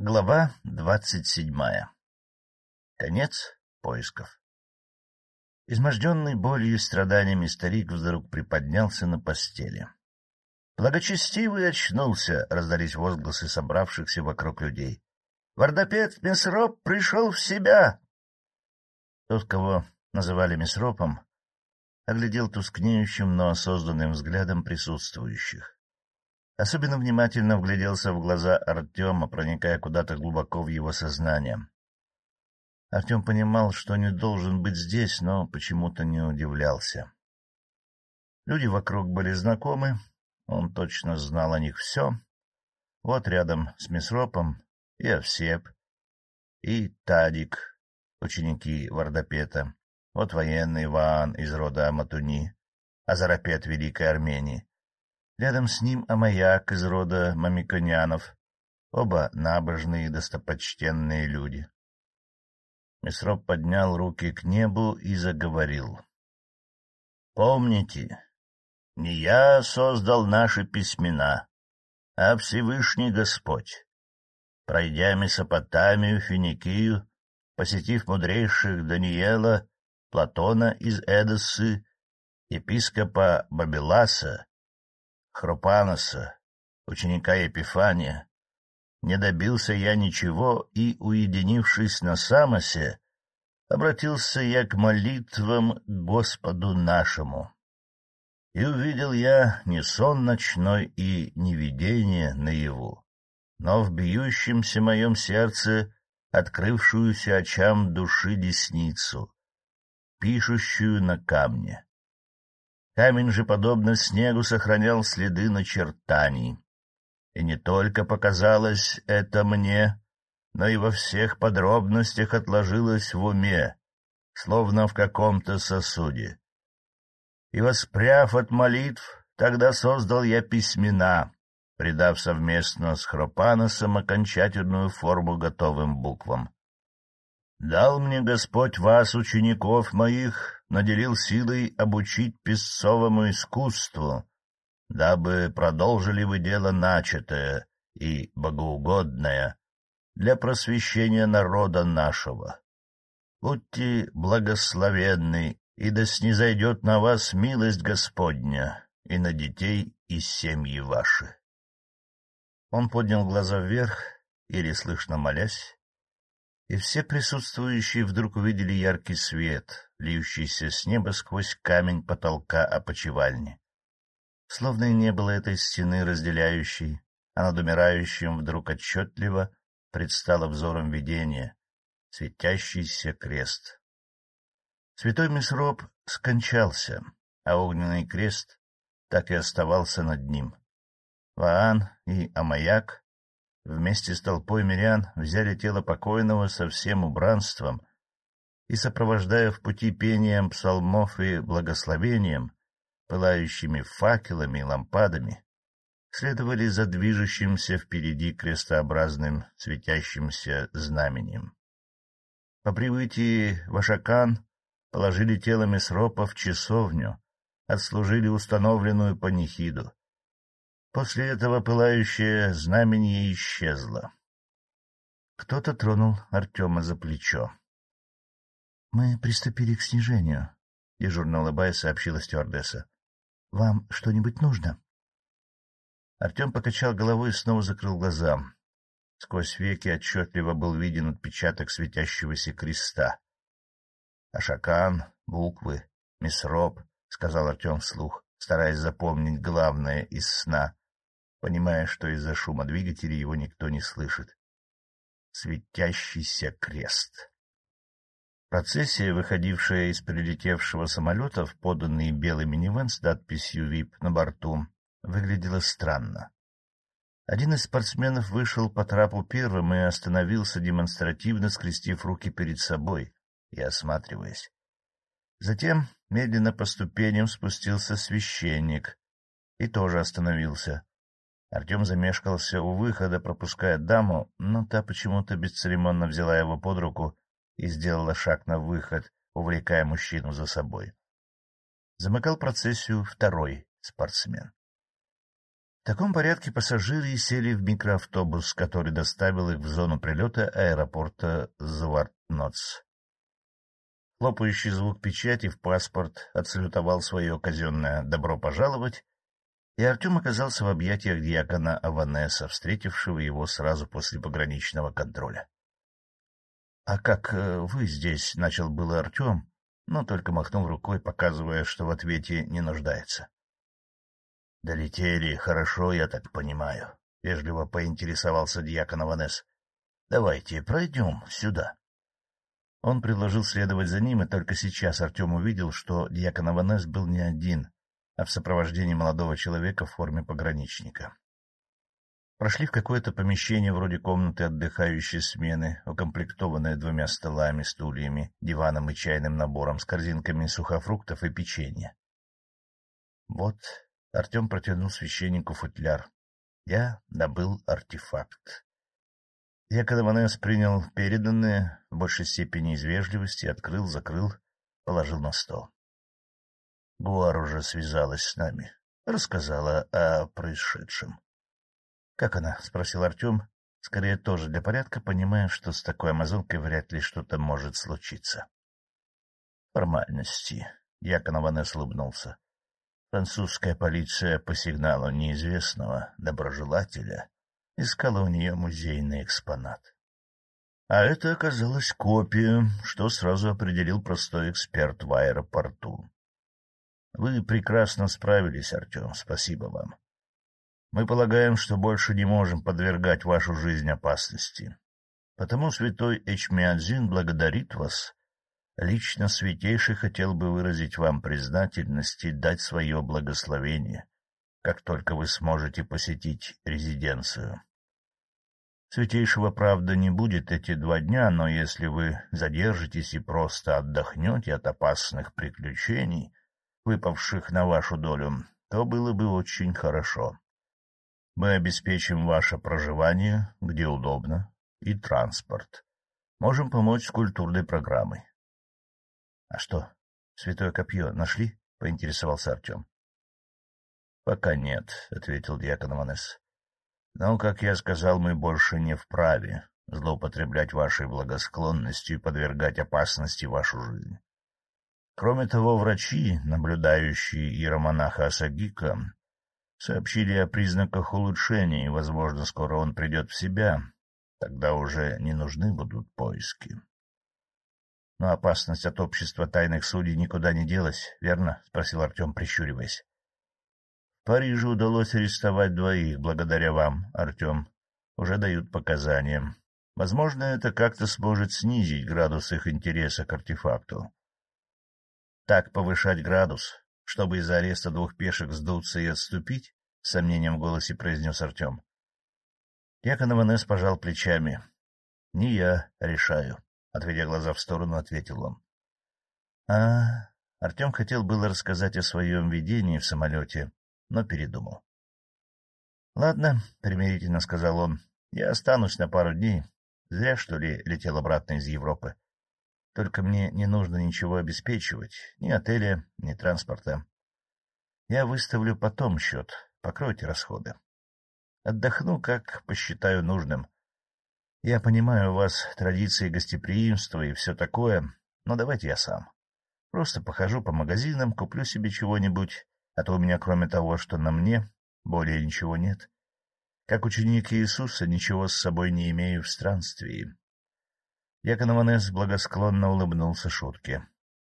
Глава двадцать седьмая. Конец поисков. Изможденный болью и страданиями старик вдруг приподнялся на постели. Благочестивый очнулся, раздались возгласы собравшихся вокруг людей. Вардапет Месроп пришел в себя! Тот, кого называли Месропом, оглядел тускнеющим, но осознанным взглядом присутствующих. Особенно внимательно вгляделся в глаза Артема, проникая куда-то глубоко в его сознание. Артем понимал, что не должен быть здесь, но почему-то не удивлялся. Люди вокруг были знакомы, он точно знал о них все. Вот рядом с Месропом и Овсеп, и Тадик, ученики Вардапета, вот военный Иван из рода Матуни, Азарапет Великой Армении. Рядом с ним Амаяк из рода Мамиконянов, оба набожные и достопочтенные люди. Месроп поднял руки к небу и заговорил. — Помните, не я создал наши письмена, а Всевышний Господь. Пройдя Месопотамию, Финикию, посетив мудрейших Даниела, Платона из Эдессы, епископа Бабиласа, Хрупаноса, ученика Епифания, не добился я ничего и, уединившись на Самосе, обратился я к молитвам Господу нашему. И увидел я не сон ночной и не видение наяву, но в бьющемся моем сердце открывшуюся очам души десницу, пишущую на камне. Камень же, подобно снегу, сохранял следы начертаний. И не только показалось это мне, но и во всех подробностях отложилось в уме, словно в каком-то сосуде и, воспряв от молитв, тогда создал я письмена, придав совместно с Хропаносом окончательную форму готовым буквам. Дал мне Господь вас, учеников моих, наделил силой обучить песцовому искусству, дабы продолжили вы дело начатое и богоугодное для просвещения народа нашего. Будьте благословенны и да снизойдет на вас милость Господня и на детей и семьи ваши. Он поднял глаза вверх, еле слышно молясь, и все присутствующие вдруг увидели яркий свет, льющийся с неба сквозь камень потолка опочивальни. Словно и не было этой стены, разделяющей, а над умирающим вдруг отчетливо предстало взором видение, светящийся крест. Святой Месроп скончался, а огненный крест так и оставался над ним. Ваан и Амаяк вместе с толпой мирян взяли тело покойного со всем убранством и, сопровождая в пути пением псалмов и благословением, пылающими факелами и лампадами, следовали за движущимся впереди крестообразным светящимся знаменем. По прибытии в Ашакан положили тело Месропа в часовню, отслужили установленную панихиду. После этого пылающее знамение исчезло. Кто-то тронул Артема за плечо. — Мы приступили к снижению, — дежурно улыбаясь, сообщила стюардесса. — Вам что-нибудь нужно? Артем покачал головой и снова закрыл глаза. Сквозь веки отчетливо был виден отпечаток светящегося креста. Ашакан, буквы, Месроп, — сказал Артем вслух, стараясь запомнить главное из сна, понимая, что из-за шума двигателя его никто не слышит. Светящийся крест. Процессия, выходившая из прилетевшего самолета в поданный белый минивэн с надписью «ВИП» на борту, выглядела странно. Один из спортсменов вышел по трапу первым и остановился, демонстративно скрестив руки перед собой, и осматриваясь. Затем медленно по ступеням спустился священник и тоже остановился. Артем замешкался у выхода, пропуская даму, но та почему-то бесцеремонно взяла его под руку и сделала шаг на выход, увлекая мужчину за собой. Замыкал процессию второй спортсмен. В таком порядке пассажиры сели в микроавтобус, который доставил их в зону прилета аэропорта Звартноц. Хлопающий звук печати в паспорт отсалютовал свое казенное «добро пожаловать», и Артем оказался в объятиях диакона Аванеса, встретившего его сразу после пограничного контроля. — А как э, вы здесь? — начал было Артем, но только махнул рукой, показывая, что в ответе не нуждается. — Долетели, хорошо, я так понимаю, — вежливо поинтересовался дьякон Аванес. — Давайте пройдем сюда. Он предложил следовать за ним, и только сейчас Артем увидел, что дьякон Аванес был не один, а в сопровождении молодого человека в форме пограничника. Прошли в какое-то помещение вроде комнаты отдыхающей смены, укомплектованное двумя столами, стульями, диваном и чайным набором с корзинками сухофруктов и печенья. Вот Артем протянул священнику футляр. Я добыл артефакт. Я, когда Манес принял переданное, в большей степени из вежливости, открыл, закрыл, положил на стол. Гуар уже связалась с нами, рассказала о происшедшем. — Как она? — спросил Артем, скорее тоже для порядка, понимая, что с такой амазонкой вряд ли что-то может случиться. — Формальности. Якон Аванес улыбнулся. Французская полиция по сигналу неизвестного доброжелателя искала у нее музейный экспонат. А это оказалась копия, что сразу определил простой эксперт в аэропорту. Вы прекрасно справились, Артем, спасибо вам. Мы полагаем, что больше не можем подвергать вашу жизнь опасности. Потому святой Эчмиадзин благодарит вас Лично Святейший хотел бы выразить вам признательность и дать свое благословение, как только вы сможете посетить резиденцию. Святейшего, правда, не будет эти два дня, но если вы задержитесь и просто отдохнете от опасных приключений, выпавших на вашу долю, то было бы очень хорошо. Мы обеспечим ваше проживание, где удобно, и транспорт. Можем помочь с культурной программой. — А что, святое копье нашли? — поинтересовался Артем. — Пока нет, — ответил дьякон Манес. — Но, как я сказал, мы больше не вправе злоупотреблять вашей благосклонностью и подвергать опасности вашу жизнь. Кроме того, врачи, наблюдающие иеромонаха Асагика, сообщили о признаках улучшения, и, возможно, скоро он придет в себя. Тогда уже не нужны будут поиски. Но опасность от общества тайных судей никуда не делась, верно? — спросил Артем, прищуриваясь. — В Париже удалось арестовать двоих, благодаря вам, Артем. Уже дают показания. Возможно, это как-то сможет снизить градус их интереса к артефакту. Так повышать градус, чтобы из-за ареста двух пешек сдуться и отступить? — с сомнением в голосе произнес Артем. Якон Иванес пожал плечами. — Не я решаю. Отведя глаза в сторону, ответил он. — А, Артем хотел было рассказать о своем видении в самолете, но передумал. — Ладно, — примирительно сказал он, — я останусь на пару дней. Зря, что ли, летел обратно из Европы. Только мне не нужно ничего обеспечивать, ни отеля, ни транспорта. Я выставлю потом счет, покройте расходы. Отдохну, как посчитаю нужным. Я понимаю у вас традиции гостеприимства и все такое, но давайте я сам. Просто похожу по магазинам, куплю себе чего-нибудь, а то у меня, кроме того, что на мне, более ничего нет. Как ученик Иисуса, ничего с собой не имею в странствии. Якон Иванес благосклонно улыбнулся шутке.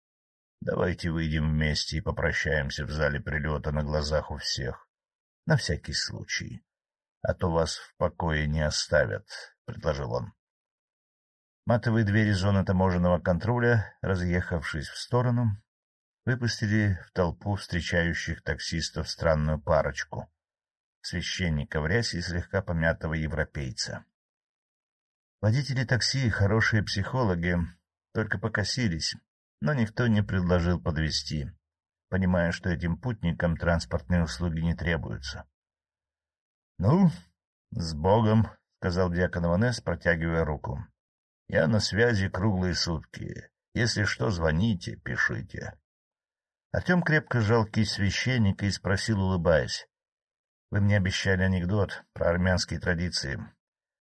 — Давайте выйдем вместе и попрощаемся в зале прилета на глазах у всех. На всякий случай. А то вас в покое не оставят, предложил он. Матовые двери зоны таможенного контроля, разъехавшись в сторону, выпустили в толпу встречающих таксистов странную парочку — священника в рясе и слегка помятого европейца. Водители такси — хорошие психологи, только покосились, но никто не предложил подвести, понимая, что этим путникам транспортные услуги не требуются. — Ну, с Богом! — сказал дьякон Иванес, протягивая руку. — Я на связи круглые сутки. Если что, звоните, пишите. Артем крепко сжал кисть священника и спросил, улыбаясь. Вы мне обещали анекдот про армянские традиции.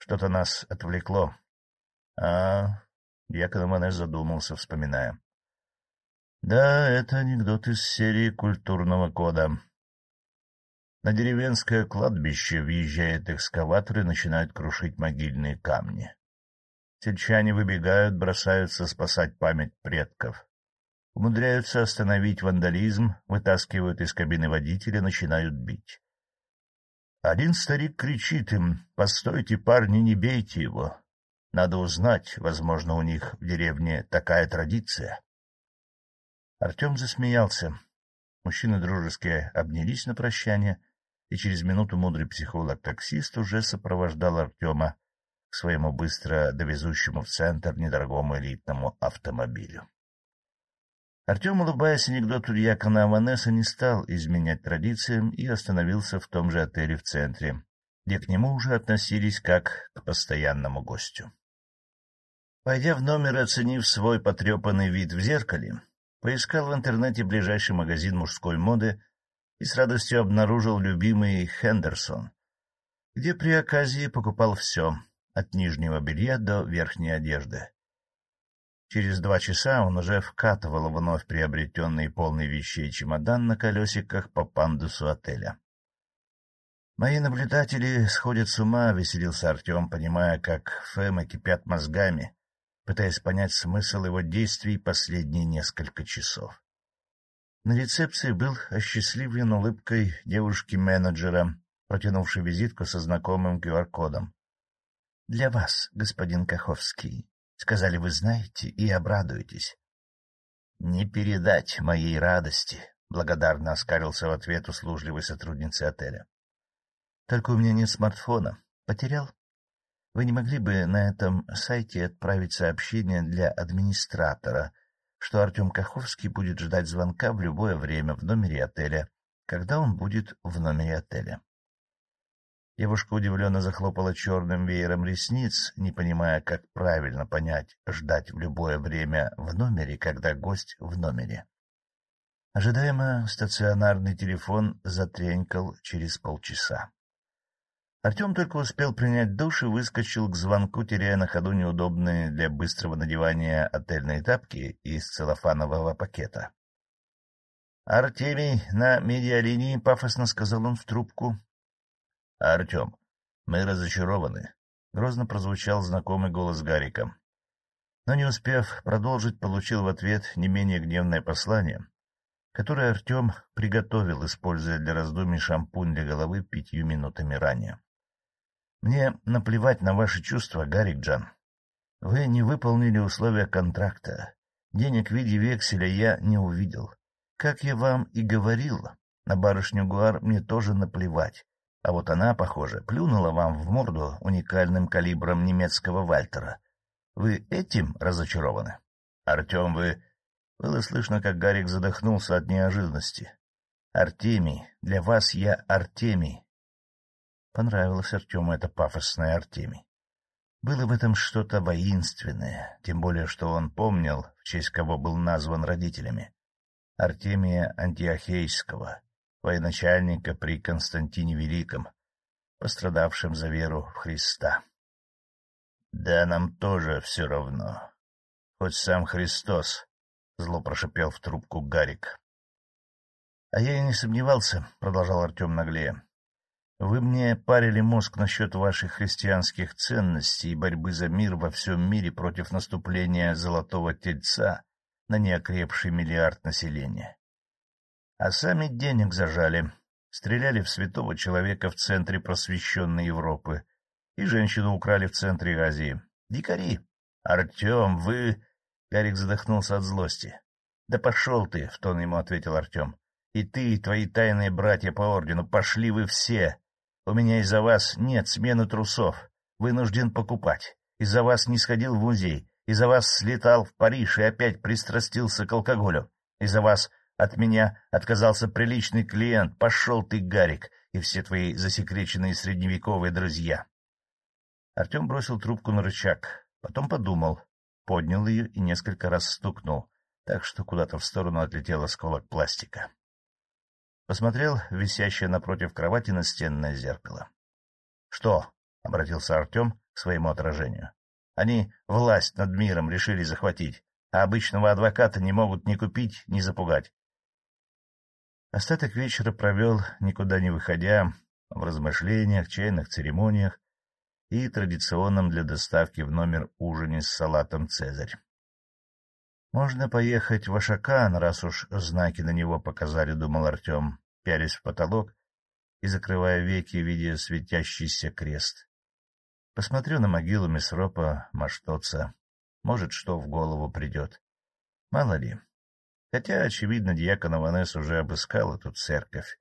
Что-то нас отвлекло. А, Аманес задумался, вспоминая. Да, это анекдот из серии культурного кода. На деревенское кладбище въезжает экскаватор и начинает крушить могильные камни. Сельчане выбегают, бросаются спасать память предков. Умудряются остановить вандализм, вытаскивают из кабины водителя, начинают бить. Один старик кричит им, «Постойте, парни, не бейте его. Надо узнать, возможно, у них в деревне такая традиция». Артем засмеялся. Мужчины дружески обнялись на прощание, и через минуту мудрый психолог-таксист уже сопровождал Артема к своему быстро довезущему в центр недорогому элитному автомобилю. Артем, улыбаясь анекдоту Дьякона Аванеса, не стал изменять традициям и остановился в том же отеле в центре, где к нему уже относились как к постоянному гостю. Пойдя в номер и оценив свой потрепанный вид в зеркале, поискал в интернете ближайший магазин мужской моды и с радостью обнаружил любимый Хендерсон, где при оказии покупал все, от нижнего белья до верхней одежды. Через два часа он уже вкатывал вновь приобретенный полный вещей чемодан на колесиках по пандусу отеля. «Мои наблюдатели сходят с ума», — веселился Артем, понимая, как Фэма кипят мозгами, пытаясь понять смысл его действий последние несколько часов. На рецепции был осчастливлен улыбкой девушки-менеджера, протянувшей визитку со знакомым QR-кодом. — Для вас, господин Каховский. Сказали, вы знаете и обрадуетесь. — Не передать моей радости, — благодарно оскарился в ответ услужливой сотрудницы отеля. — Только у меня нет смартфона. Потерял? Вы не могли бы на этом сайте отправить сообщение для администратора, что Артем Каховский будет ждать звонка в любое время в номере отеля, когда он будет в номере отеля? Девушка удивленно захлопала черным веером ресниц, не понимая, как правильно понять «ждать в любое время в номере, когда гость в номере». Ожидаемо стационарный телефон затренькал через полчаса. Артем только успел принять душ и выскочил к звонку, теряя на ходу неудобные для быстрого надевания отельные тапки из целлофанового пакета. — Артемий на медиалинии, — пафосно сказал он в трубку. — Артем, мы разочарованы, — грозно прозвучал знакомый голос Гарика. Но не успев продолжить, получил в ответ не менее гневное послание, которое Артем приготовил, используя для раздумий шампунь для головы пятью минутами ранее. — Мне наплевать на ваши чувства, Гарик Джан. Вы не выполнили условия контракта. Денег в виде векселя я не увидел. Как я вам и говорил, на барышню Гуар мне тоже наплевать. А вот она, похоже, плюнула вам в морду уникальным калибром немецкого Вальтера. Вы этим разочарованы? Артем, вы... Было слышно, как Гарик задохнулся от неожиданности. Артемий, для вас я Артемий. Понравилось Артему это пафосное Артемий. Было в этом что-то воинственное, тем более, что он помнил, в честь кого был назван родителями. Артемия Антиохейского, военачальника при Константине Великом, пострадавшем за веру в Христа. — Да нам тоже все равно. Хоть сам Христос, — зло прошипел в трубку Гарик. — А я и не сомневался, — продолжал Артем наглее. — Вы мне парили мозг насчет ваших христианских ценностей и борьбы за мир во всем мире против наступления Золотого Тельца на неокрепший миллиард населения а сами денег зажали, стреляли в святого человека в центре просвещенной Европы и женщину украли в центре Азии. Дикари! Артем, вы... Гарик задохнулся от злости. — Да пошел ты, — в тон ему ответил Артем. — И ты, и твои тайные братья по ордену, пошли вы все. У меня из-за вас нет смены трусов. Вынужден покупать. Из-за вас не сходил в музей. Из-за вас слетал в Париж и опять пристрастился к алкоголю. Из-за вас от меня отказался приличный клиент. Пошел ты, Гарик, и все твои засекреченные средневековые друзья. Артем бросил трубку на рычаг, потом подумал, поднял ее и несколько раз стукнул, так что куда-то в сторону отлетел осколок пластика. Посмотрел висящее напротив кровати настенное зеркало. — Что? — обратился Артем к своему отражению. — Они власть над миром решили захватить, а обычного адвоката не могут ни купить, ни запугать. Остаток вечера провел, никуда не выходя, в размышлениях, чайных церемониях и традиционном для доставки в номер ужине с салатом «Цезарь». Можно поехать в Ашакан, раз уж знаки на него показали, — думал Артем, пялись в потолок и закрывая веки, видя светящийся крест. Посмотрю на могилу Месропа Маштоца. Может, что в голову придет. Мало ли. Хотя, очевидно, дьякон Аванес уже обыскал эту церковь,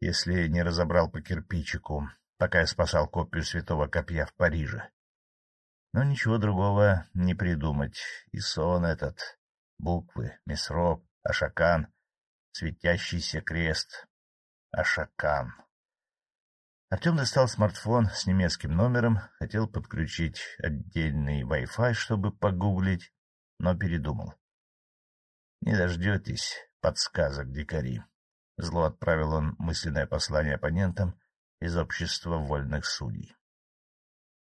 если не разобрал по кирпичику, пока я спасал копию святого копья в Париже. Но ничего другого не придумать. И сон этот, буквы, Месроп, Ашакан, светящийся крест. Ашакан. Артем достал смартфон с немецким номером, хотел подключить отдельный Wi-Fi, чтобы погуглить, но передумал. — Не дождетесь подсказок, дикари. Зло отправил он мысленное послание оппонентам из общества вольных судей.